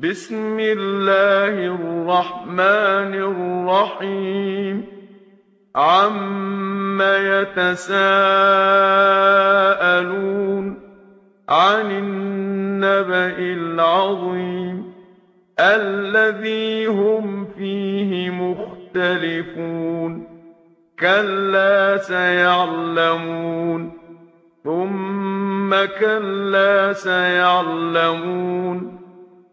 بسم الله الرحمن الرحيم. عم يتساءلون عن النبأ العظيم الذي هم فيه مختلفون كلا سيعلمون ثم كلا سيعلمون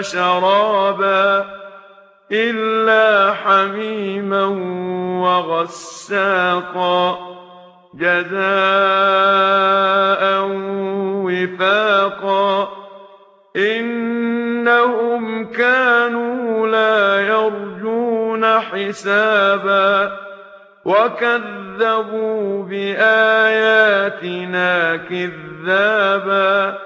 شَرَابًا إِلَّا حَمِيمًا وَغَسَّاقًا جَزَاءً وِفَاقًا إِنَّهُمْ كَانُوا لَا يَرْجُونَ حِسَابًا وَكَذَّبُوا بِآيَاتِنَا كِذَّابًا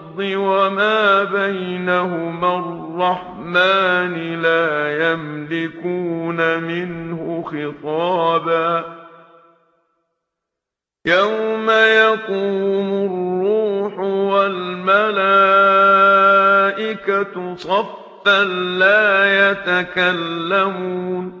وَمَا بَيْنَهُمَا الرَّحْمَٰنِ لَا يَمْلِكُونَ مِنْهُ خِطَابًا. يَوْمَ يَقُومُ الرُّوحُ وَالْمَلَائِكَةُ صَفًّا لَّا يَتَكَلَّمُونَ